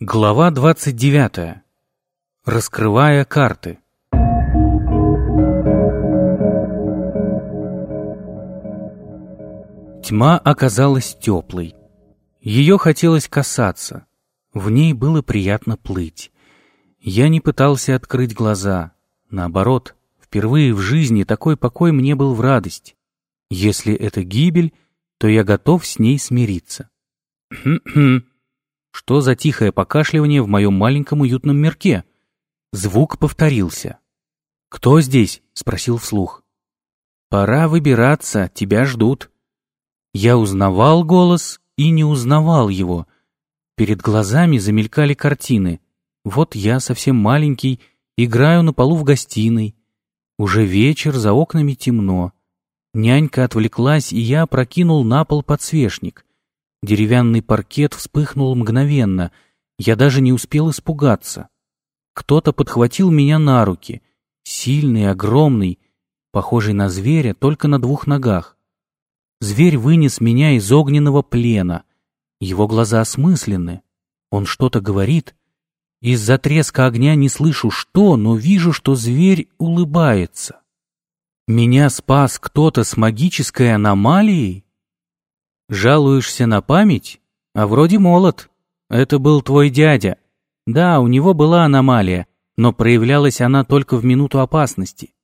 Глава 29. Раскрывая карты. Тьма оказалась теплой. Ее хотелось касаться. В ней было приятно плыть. Я не пытался открыть глаза. Наоборот, впервые в жизни такой покой мне был в радость. Если это гибель, то я готов с ней смириться. Хм-хм. Что за тихое покашливание в моем маленьком уютном мирке? Звук повторился. «Кто здесь?» — спросил вслух. «Пора выбираться, тебя ждут». Я узнавал голос и не узнавал его. Перед глазами замелькали картины. Вот я, совсем маленький, играю на полу в гостиной. Уже вечер, за окнами темно. Нянька отвлеклась, и я прокинул на пол подсвечник. Деревянный паркет вспыхнул мгновенно. Я даже не успел испугаться. Кто-то подхватил меня на руки. Сильный, огромный, похожий на зверя, только на двух ногах. Зверь вынес меня из огненного плена. Его глаза осмысленны. Он что-то говорит. Из-за треска огня не слышу что, но вижу, что зверь улыбается. Меня спас кто-то с магической аномалией? Жалуешься на память? А вроде молод. Это был твой дядя. Да, у него была аномалия, но проявлялась она только в минуту опасности.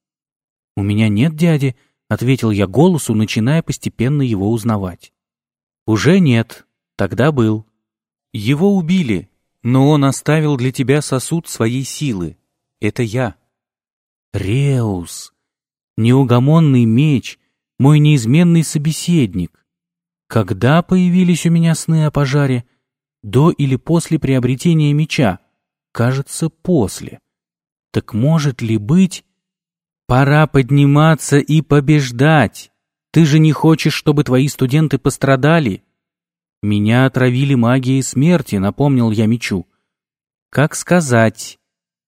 У меня нет дяди, ответил я голосу, начиная постепенно его узнавать. Уже нет, тогда был. Его убили, но он оставил для тебя сосуд своей силы. Это я. Реус, неугомонный меч, мой неизменный собеседник. Когда появились у меня сны о пожаре? До или после приобретения меча? Кажется, после. Так может ли быть... Пора подниматься и побеждать. Ты же не хочешь, чтобы твои студенты пострадали? Меня отравили магией смерти, напомнил я мечу. Как сказать?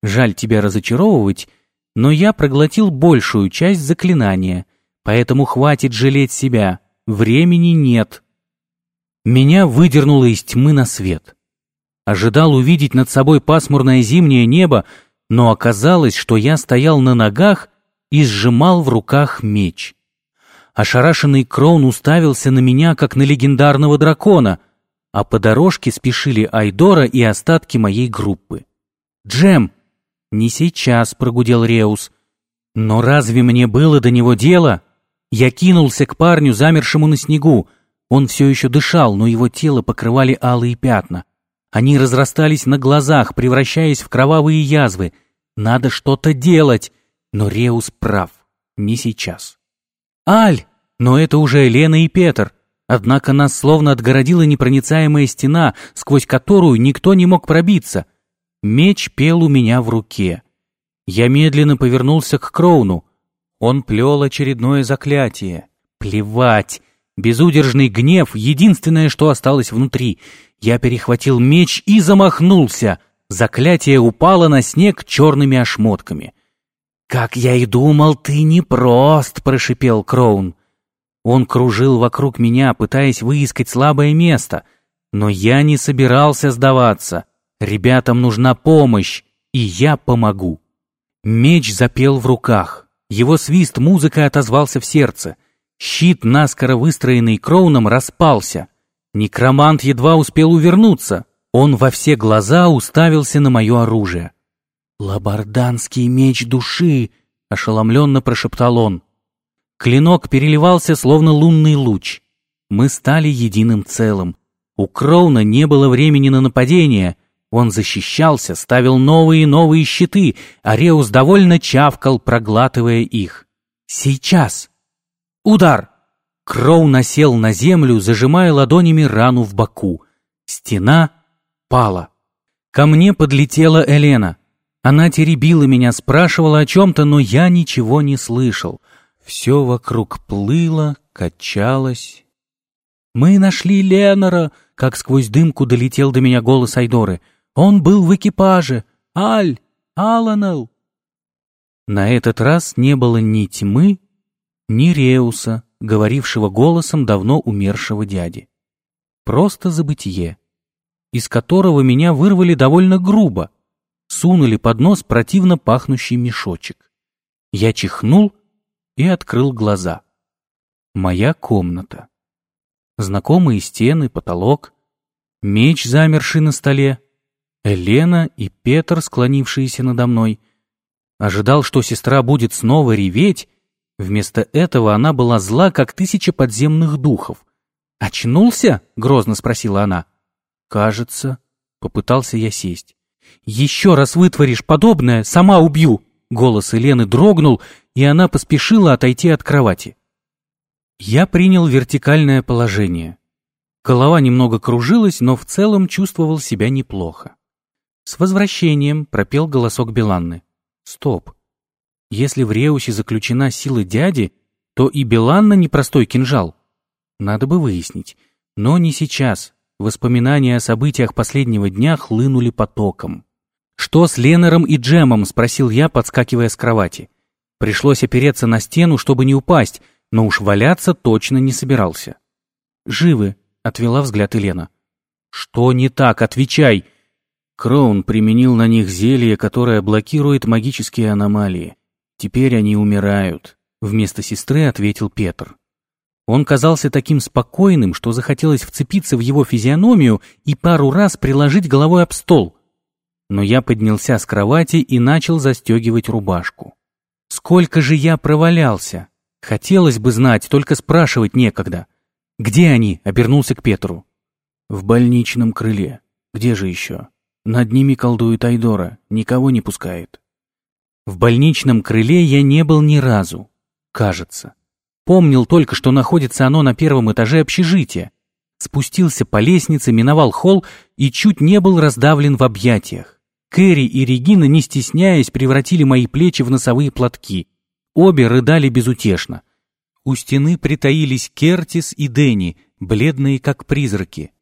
Жаль тебя разочаровывать, но я проглотил большую часть заклинания, поэтому хватит жалеть себя времени нет. Меня выдернуло из тьмы на свет. Ожидал увидеть над собой пасмурное зимнее небо, но оказалось, что я стоял на ногах и сжимал в руках меч. Ошарашенный Кроун уставился на меня, как на легендарного дракона, а по дорожке спешили Айдора и остатки моей группы. «Джем!» «Не сейчас», — прогудел Реус. «Но разве мне было до него дело?» Я кинулся к парню, замершему на снегу. Он все еще дышал, но его тело покрывали алые пятна. Они разрастались на глазах, превращаясь в кровавые язвы. Надо что-то делать. Но Реус прав. Не сейчас. «Аль!» Но это уже Лена и Петр. Однако нас словно отгородила непроницаемая стена, сквозь которую никто не мог пробиться. Меч пел у меня в руке. Я медленно повернулся к Кроуну. Он плел очередное заклятие. Плевать! Безудержный гнев — единственное, что осталось внутри. Я перехватил меч и замахнулся. Заклятие упало на снег черными ошметками. «Как я и думал, ты непрост!» — прошипел Кроун. Он кружил вокруг меня, пытаясь выискать слабое место. Но я не собирался сдаваться. Ребятам нужна помощь, и я помогу. Меч запел в руках. Его свист музыкой отозвался в сердце. Щит, наскоро выстроенный Кроуном, распался. Некромант едва успел увернуться. Он во все глаза уставился на мое оружие. «Лабарданский меч души!» — ошеломленно прошептал он. Клинок переливался, словно лунный луч. Мы стали единым целым. У Кроуна не было времени на нападение, он защищался, ставил новые и новые щиты, а Реус довольно чавкал, проглатывая их. «Сейчас!» «Удар!» Кроу насел на землю, зажимая ладонями рану в боку. Стена пала. Ко мне подлетела Элена. Она теребила меня, спрашивала о чем-то, но я ничего не слышал. Все вокруг плыло, качалось. «Мы нашли Ленора!» — как сквозь дымку долетел до меня голос Айдоры — он был в экипаже. Аль! Аланел!» На этот раз не было ни тьмы, ни Реуса, говорившего голосом давно умершего дяди. Просто забытие. из которого меня вырвали довольно грубо. Сунули под нос противно пахнущий мешочек. Я чихнул и открыл глаза. Моя комната. Знакомые стены, потолок, меч, замерший на столе, Елена и Петр, склонившиеся надо мной. Ожидал, что сестра будет снова реветь, вместо этого она была зла, как тысяча подземных духов. «Очнулся?» — грозно спросила она. «Кажется», — попытался я сесть. «Еще раз вытворишь подобное, сама убью!» Голос Елены дрогнул, и она поспешила отойти от кровати. Я принял вертикальное положение. Голова немного кружилась, но в целом чувствовал себя неплохо. «С возвращением!» — пропел голосок Беланны. «Стоп! Если в Реусе заключена сила дяди, то и Беланна непростой кинжал. Надо бы выяснить. Но не сейчас. Воспоминания о событиях последнего дня хлынули потоком. «Что с Ленером и Джемом?» — спросил я, подскакивая с кровати. Пришлось опереться на стену, чтобы не упасть, но уж валяться точно не собирался. «Живы», — отвела взгляд Елена. «Что не так? Отвечай!» Кроун применил на них зелье, которое блокирует магические аномалии. Теперь они умирают, вместо сестры ответил Петр. Он казался таким спокойным, что захотелось вцепиться в его физиономию и пару раз приложить головой об стол. Но я поднялся с кровати и начал застегивать рубашку. Сколько же я провалялся! Хотелось бы знать, только спрашивать некогда. «Где они?» — обернулся к Петру. «В больничном крыле. Где же еще?» «Над ними колдует Айдора, никого не пускает». В больничном крыле я не был ни разу. Кажется. Помнил только, что находится оно на первом этаже общежития. Спустился по лестнице, миновал холл и чуть не был раздавлен в объятиях. Кэрри и Регина, не стесняясь, превратили мои плечи в носовые платки. Обе рыдали безутешно. У стены притаились Кертис и Дэнни, бледные как призраки.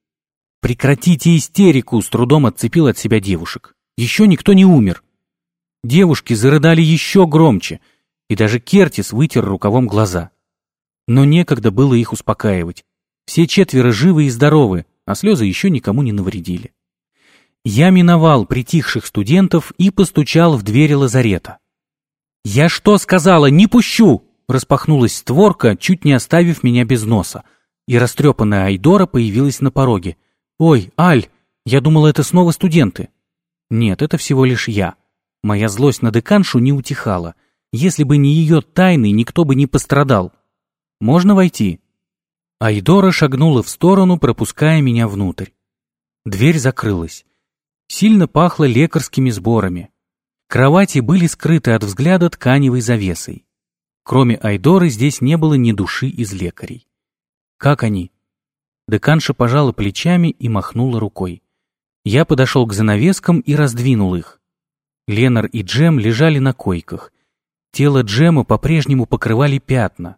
«Прекратите истерику!» — с трудом отцепил от себя девушек. «Еще никто не умер!» Девушки зарыдали еще громче, и даже Кертис вытер рукавом глаза. Но некогда было их успокаивать. Все четверо живы и здоровы, а слезы еще никому не навредили. Я миновал притихших студентов и постучал в двери лазарета. «Я что сказала? Не пущу!» Распахнулась створка, чуть не оставив меня без носа, и растрепанная Айдора появилась на пороге. «Ой, Аль, я думала, это снова студенты». «Нет, это всего лишь я». Моя злость на деканшу не утихала. Если бы не ее тайны, никто бы не пострадал. «Можно войти?» Айдора шагнула в сторону, пропуская меня внутрь. Дверь закрылась. Сильно пахло лекарскими сборами. Кровати были скрыты от взгляда тканевой завесой. Кроме Айдоры здесь не было ни души из лекарей. «Как они?» Деканша пожала плечами и махнула рукой. Я подошел к занавескам и раздвинул их. Ленар и Джем лежали на койках. Тело Джема по-прежнему покрывали пятна.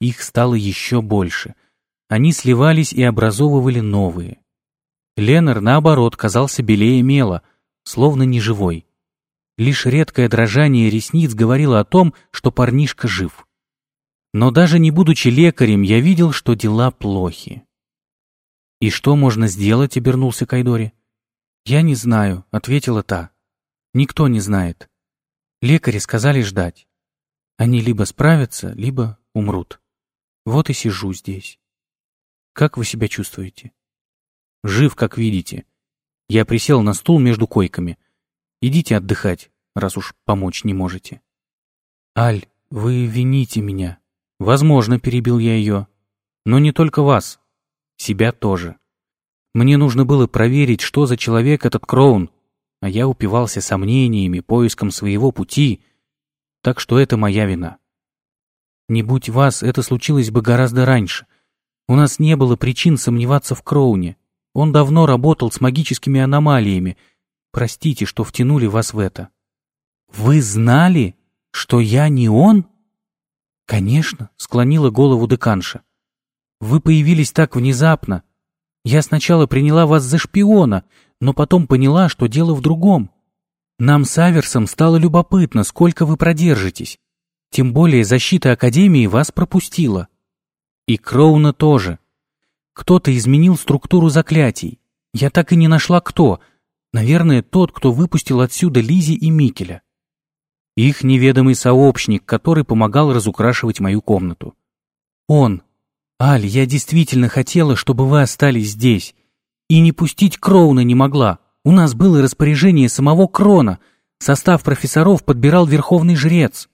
Их стало еще больше. Они сливались и образовывали новые. Ленар, наоборот, казался белее мела, словно неживой. Лишь редкое дрожание ресниц говорило о том, что парнишка жив. Но даже не будучи лекарем, я видел, что дела плохи. «И что можно сделать?» — обернулся Кайдори. «Я не знаю», — ответила та. «Никто не знает. Лекари сказали ждать. Они либо справятся, либо умрут. Вот и сижу здесь. Как вы себя чувствуете?» «Жив, как видите. Я присел на стул между койками. Идите отдыхать, раз уж помочь не можете. Аль, вы вините меня. Возможно, перебил я ее. Но не только вас. Себя тоже. Мне нужно было проверить, что за человек этот Кроун, а я упивался сомнениями, поиском своего пути, так что это моя вина. Не будь вас, это случилось бы гораздо раньше. У нас не было причин сомневаться в Кроуне. Он давно работал с магическими аномалиями, Простите, что втянули вас в это. Вы знали, что я не он? Конечно, склонила голову деканша. Вы появились так внезапно. Я сначала приняла вас за шпиона, но потом поняла, что дело в другом. Нам с Аверсом стало любопытно, сколько вы продержитесь. Тем более защита Академии вас пропустила. И Кроуна тоже. Кто-то изменил структуру заклятий. Я так и не нашла кто. Наверное, тот, кто выпустил отсюда Лизи и Микеля. Их неведомый сообщник, который помогал разукрашивать мою комнату. Он. Аль, я действительно хотела, чтобы вы остались здесь. И не пустить Кроуна не могла. У нас было распоряжение самого Крона. Состав профессоров подбирал верховный жрец.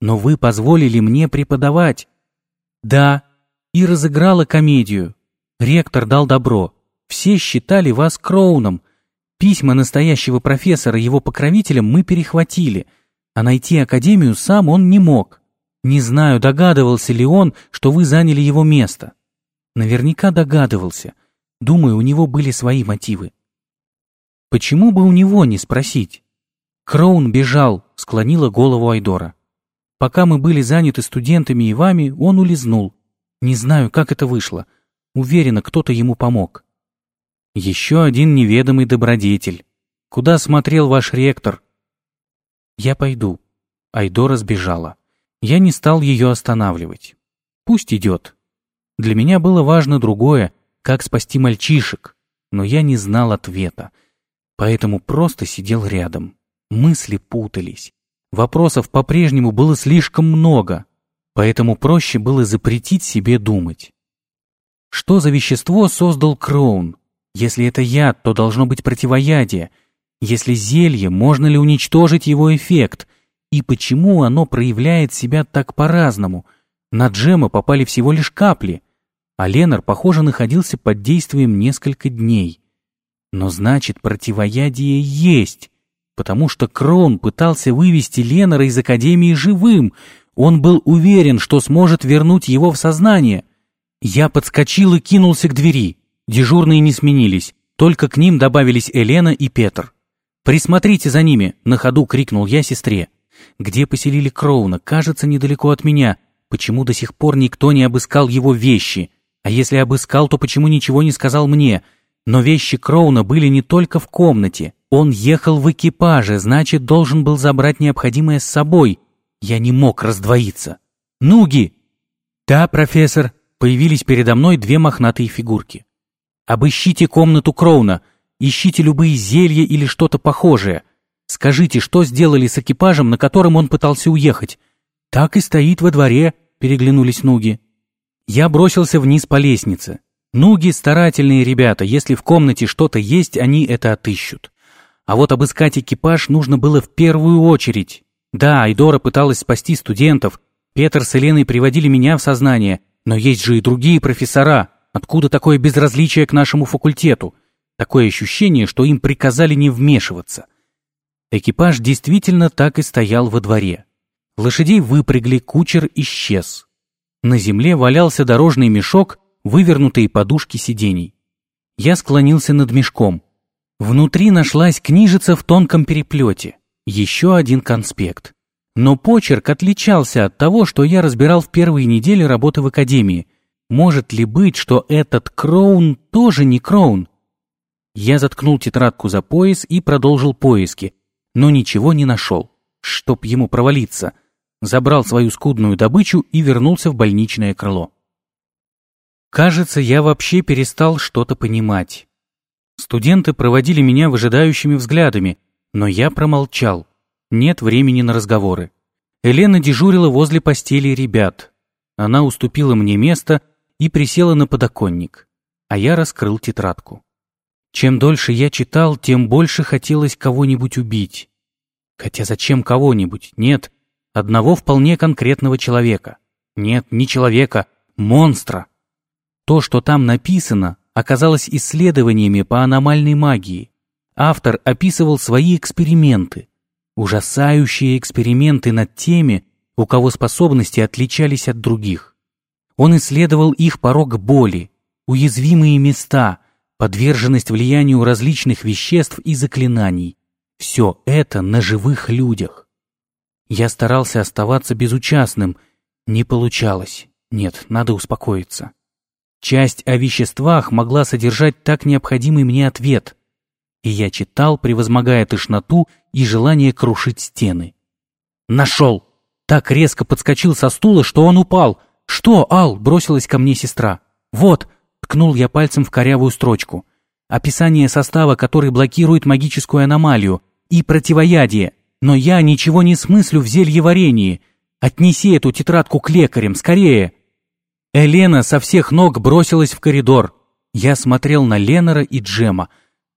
Но вы позволили мне преподавать. Да, и разыграла комедию. Ректор дал добро. Все считали вас Кроуном. Письма настоящего профессора его покровителям мы перехватили, а найти академию сам он не мог. Не знаю, догадывался ли он, что вы заняли его место. Наверняка догадывался. Думаю, у него были свои мотивы. Почему бы у него не спросить? Кроун бежал, склонила голову Айдора. Пока мы были заняты студентами и вами, он улизнул. Не знаю, как это вышло. Уверена, кто-то ему помог. Еще один неведомый добродетель. Куда смотрел ваш ректор? Я пойду. Айдора сбежала. Я не стал ее останавливать. Пусть идет. Для меня было важно другое, как спасти мальчишек, но я не знал ответа, поэтому просто сидел рядом. Мысли путались. Вопросов по-прежнему было слишком много, поэтому проще было запретить себе думать. Что за вещество создал Кроун? Если это яд, то должно быть противоядие. Если зелье, можно ли уничтожить его эффект? И почему оно проявляет себя так по-разному? На Джема попали всего лишь капли, а Ленар, похоже, находился под действием несколько дней. Но значит, противоядие есть, потому что Крон пытался вывести Ленара из Академии живым, он был уверен, что сможет вернуть его в сознание. Я подскочил и кинулся к двери. Дежурные не сменились, только к ним добавились Елена и Петр. «Присмотрите за ними!» — на ходу крикнул я сестре. «Где поселили Кроуна? Кажется, недалеко от меня. Почему до сих пор никто не обыскал его вещи? А если обыскал, то почему ничего не сказал мне? Но вещи Кроуна были не только в комнате. Он ехал в экипаже, значит, должен был забрать необходимое с собой. Я не мог раздвоиться. «Нуги!» «Да, профессор!» Появились передо мной две мохнатые фигурки. «Обыщите комнату Кроуна, ищите любые зелья или что-то похожее. Скажите, что сделали с экипажем, на котором он пытался уехать?» «Так и стоит во дворе», — переглянулись Нуги. Я бросился вниз по лестнице. Нуги — старательные ребята, если в комнате что-то есть, они это отыщут. А вот обыскать экипаж нужно было в первую очередь. Да, Айдора пыталась спасти студентов, Петр с Еленой приводили меня в сознание, но есть же и другие профессора. Откуда такое безразличие к нашему факультету? Такое ощущение, что им приказали не вмешиваться. Экипаж действительно так и стоял во дворе. Лошадей выпрягли, кучер исчез. На земле валялся дорожный мешок, вывернутые подушки сидений. Я склонился над мешком. Внутри нашлась книжица в тонком переплете. Еще один конспект. Но почерк отличался от того, что я разбирал в первые недели работы в академии. Может ли быть, что этот Кроун тоже не Кроун? Я заткнул тетрадку за пояс и продолжил поиски, но ничего не нашел. Чтоб ему провалиться. Забрал свою скудную добычу и вернулся в больничное крыло. Кажется, я вообще перестал что-то понимать. Студенты проводили меня выжидающими взглядами, но я промолчал. Нет времени на разговоры. Елена дежурила возле постели ребят. Она уступила мне место и присела на подоконник, а я раскрыл тетрадку. Чем дольше я читал, тем больше хотелось кого-нибудь убить. Хотя зачем кого-нибудь? Нет, одного вполне конкретного человека. Нет, не человека, монстра. То, что там написано, оказалось исследованиями по аномальной магии. Автор описывал свои эксперименты. Ужасающие эксперименты над теми, у кого способности отличались от других. Он исследовал их порог боли, уязвимые места, подверженность влиянию различных веществ и заклинаний. Все это на живых людях. Я старался оставаться безучастным. Не получалось. Нет, надо успокоиться. Часть о веществах могла содержать так необходимый мне ответ и я читал, превозмогая тошноту и желание крушить стены. «Нашел!» Так резко подскочил со стула, что он упал. «Что, Ал?» — бросилась ко мне сестра. «Вот!» — ткнул я пальцем в корявую строчку. описание состава, который блокирует магическую аномалию, и противоядие. Но я ничего не смыслю в зельеварении. Отнеси эту тетрадку к лекарям, скорее!» Элена со всех ног бросилась в коридор. Я смотрел на Ленора и Джема.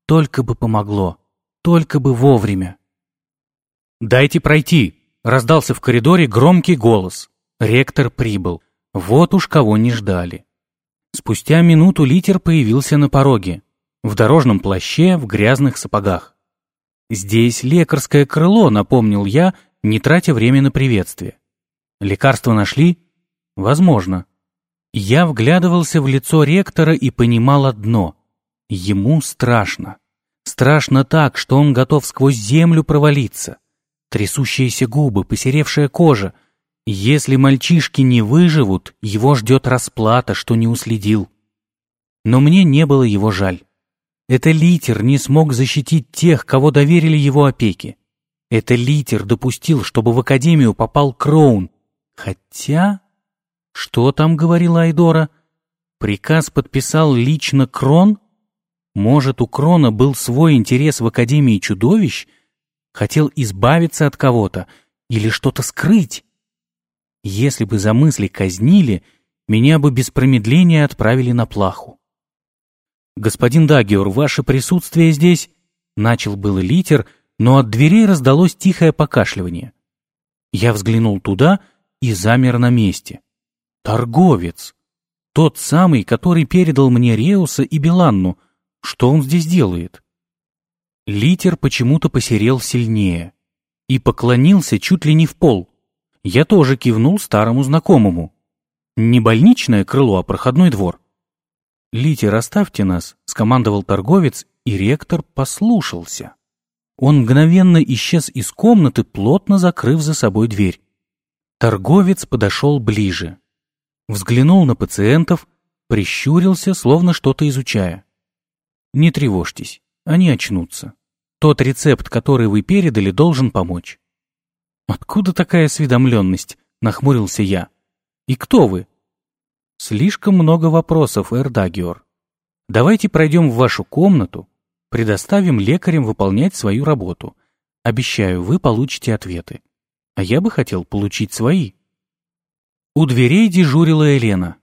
Только бы помогло. Только бы вовремя. «Дайте пройти!» — раздался в коридоре громкий голос. Ректор прибыл. Вот уж кого не ждали. Спустя минуту литер появился на пороге. В дорожном плаще, в грязных сапогах. «Здесь лекарское крыло», — напомнил я, не тратя время на приветствие. «Лекарство нашли?» «Возможно». Я вглядывался в лицо ректора и понимал одно. Ему страшно. Страшно так, что он готов сквозь землю провалиться. Трясущиеся губы, посеревшая кожа. Если мальчишки не выживут, его ждет расплата, что не уследил. Но мне не было его жаль. Это литер не смог защитить тех, кого доверили его опеке. Это литер допустил, чтобы в академию попал Кроун. Хотя... Что там говорила Айдора? Приказ подписал лично Крон? Может, у Крона был свой интерес в Академии чудовищ? Хотел избавиться от кого-то или что-то скрыть? Если бы за мысли казнили, меня бы без промедления отправили на плаху. «Господин Дагиор, ваше присутствие здесь...» Начал был литер, но от дверей раздалось тихое покашливание. Я взглянул туда и замер на месте. Торговец. Тот самый, который передал мне Реуса и Беланну. Что он здесь делает? Литер почему-то посерел сильнее и поклонился чуть ли не в пол. Я тоже кивнул старому знакомому. Не больничное крыло, а проходной двор. «Литер, оставьте нас», — скомандовал торговец, и ректор послушался. Он мгновенно исчез из комнаты, плотно закрыв за собой дверь. Торговец подошел ближе взглянул на пациентов, прищурился, словно что-то изучая. Не тревожьтесь, они очнутся. Тот рецепт, который вы передали, должен помочь. Откуда такая осведомленность? Нахмурился я. И кто вы? Слишком много вопросов, Эрдагиор. Давайте пройдем в вашу комнату, предоставим лекарям выполнять свою работу. Обещаю, вы получите ответы. А я бы хотел получить свои. У дверей дежурила Елена.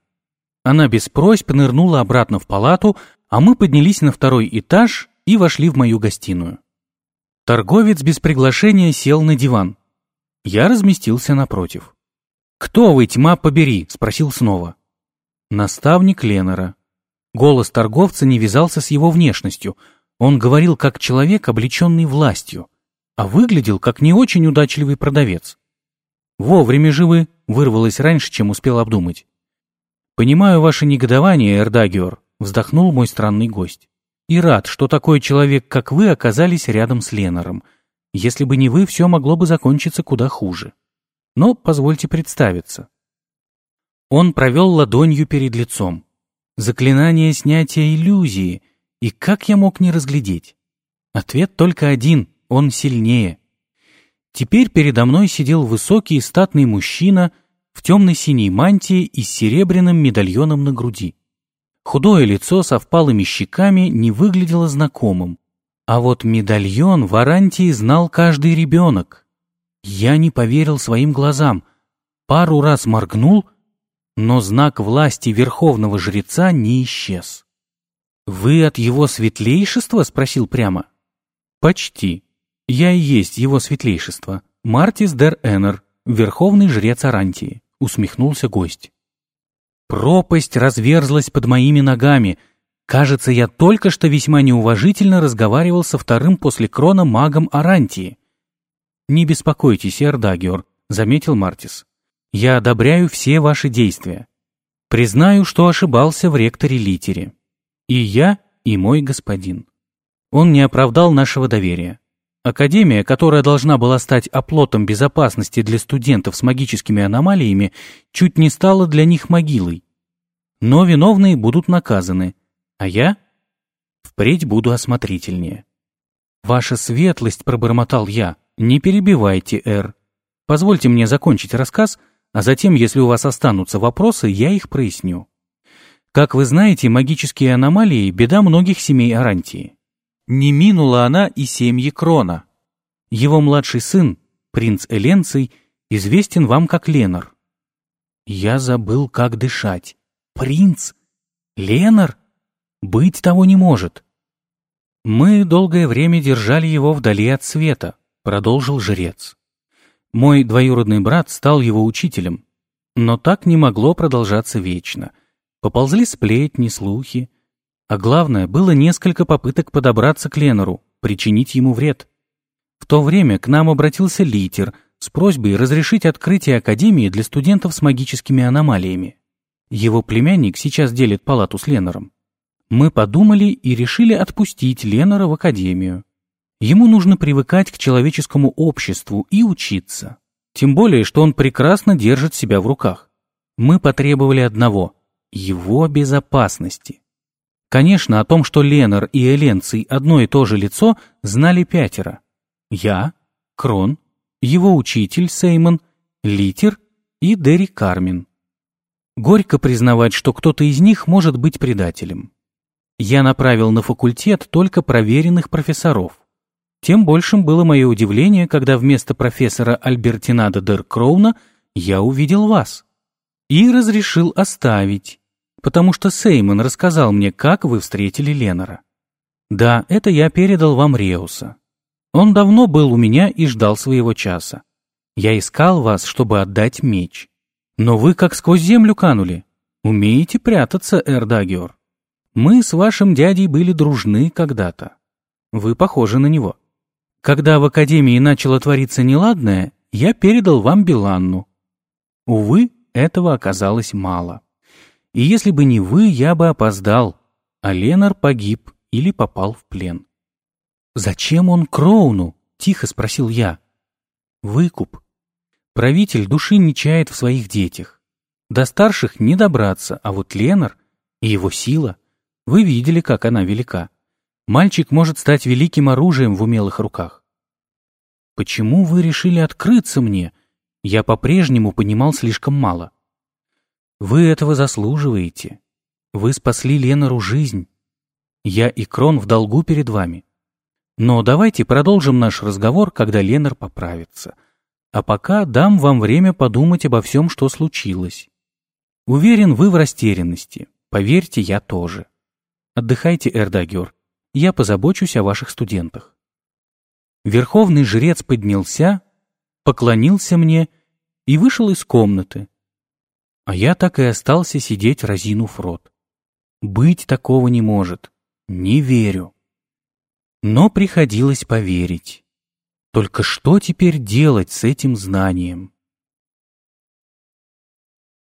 Она без просьб нырнула обратно в палату, а мы поднялись на второй этаж и вошли в мою гостиную. Торговец без приглашения сел на диван. Я разместился напротив. «Кто вы, тьма побери?» — спросил снова. Наставник Ленора. Голос торговца не вязался с его внешностью. Он говорил как человек, облеченный властью, а выглядел как не очень удачливый продавец. «Вовремя же вы!» — вырвалось раньше, чем успел обдумать. «Понимаю ваше негодование, Эрдагиор», — вздохнул мой странный гость. «И рад, что такой человек, как вы, оказались рядом с Ленором. Если бы не вы, все могло бы закончиться куда хуже. Но позвольте представиться». Он провел ладонью перед лицом. Заклинание снятия иллюзии. И как я мог не разглядеть? Ответ только один — он сильнее. Теперь передо мной сидел высокий и статный мужчина в темно-синей мантии и с серебряным медальоном на груди. Худое лицо со впалыми щеками не выглядело знакомым, а вот медальон в Арантии знал каждый ребенок. Я не поверил своим глазам, пару раз моргнул, но знак власти верховного жреца не исчез. «Вы от его светлейшества?» — спросил прямо. «Почти», «Я и есть его светлейшество, Мартис дер Эннер, верховный жрец Арантии», — усмехнулся гость. «Пропасть разверзлась под моими ногами. Кажется, я только что весьма неуважительно разговаривал со вторым после крона магом Арантии». «Не беспокойтесь, Эрдагиор», — заметил Мартис. «Я одобряю все ваши действия. Признаю, что ошибался в ректоре Литере. И я, и мой господин. Он не оправдал нашего доверия. Академия, которая должна была стать оплотом безопасности для студентов с магическими аномалиями, чуть не стала для них могилой. Но виновные будут наказаны, а я впредь буду осмотрительнее. «Ваша светлость», — пробормотал я, — «не перебивайте, Эр. Позвольте мне закончить рассказ, а затем, если у вас останутся вопросы, я их проясню». Как вы знаете, магические аномалии – беда многих семей Арантии. Не минула она и семьи Крона. Его младший сын, принц Эленций, известен вам как Ленар. Я забыл, как дышать. Принц? Ленар? Быть того не может. Мы долгое время держали его вдали от света, продолжил жрец. Мой двоюродный брат стал его учителем. Но так не могло продолжаться вечно. Поползли сплетни, слухи. А главное, было несколько попыток подобраться к Ленору, причинить ему вред. В то время к нам обратился Литер с просьбой разрешить открытие Академии для студентов с магическими аномалиями. Его племянник сейчас делит палату с Ленором. Мы подумали и решили отпустить Ленора в Академию. Ему нужно привыкать к человеческому обществу и учиться. Тем более, что он прекрасно держит себя в руках. Мы потребовали одного – его безопасности. Конечно, о том, что Ленор и Эленций одно и то же лицо, знали пятеро. Я, Крон, его учитель Сеймон, Литер и Дерри Кармин. Горько признавать, что кто-то из них может быть предателем. Я направил на факультет только проверенных профессоров. Тем большим было мое удивление, когда вместо профессора Альбертинада Дер Кроуна я увидел вас. И разрешил оставить, потому что Сеймон рассказал мне, как вы встретили Ленора. Да, это я передал вам Реуса. Он давно был у меня и ждал своего часа. Я искал вас, чтобы отдать меч. Но вы как сквозь землю канули. Умеете прятаться, Эрдагиор. Мы с вашим дядей были дружны когда-то. Вы похожи на него. Когда в Академии начало твориться неладное, я передал вам Биланну. Увы, этого оказалось мало. И если бы не вы, я бы опоздал, а Ленар погиб или попал в плен. «Зачем он Кроуну?» — тихо спросил я. «Выкуп. Правитель души не чает в своих детях. До старших не добраться, а вот Ленар и его сила, вы видели, как она велика. Мальчик может стать великим оружием в умелых руках. Почему вы решили открыться мне? Я по-прежнему понимал слишком мало. Вы этого заслуживаете. Вы спасли Ленару жизнь. Я и Крон в долгу перед вами. Но давайте продолжим наш разговор, когда Ленар поправится. А пока дам вам время подумать обо всем, что случилось. Уверен, вы в растерянности. Поверьте, я тоже. Отдыхайте, Эрдагер. Я позабочусь о ваших студентах. Верховный жрец поднялся, поклонился мне и вышел из комнаты. А я так и остался сидеть, разинув рот. Быть такого не может. Не верю. Но приходилось поверить. Только что теперь делать с этим знанием?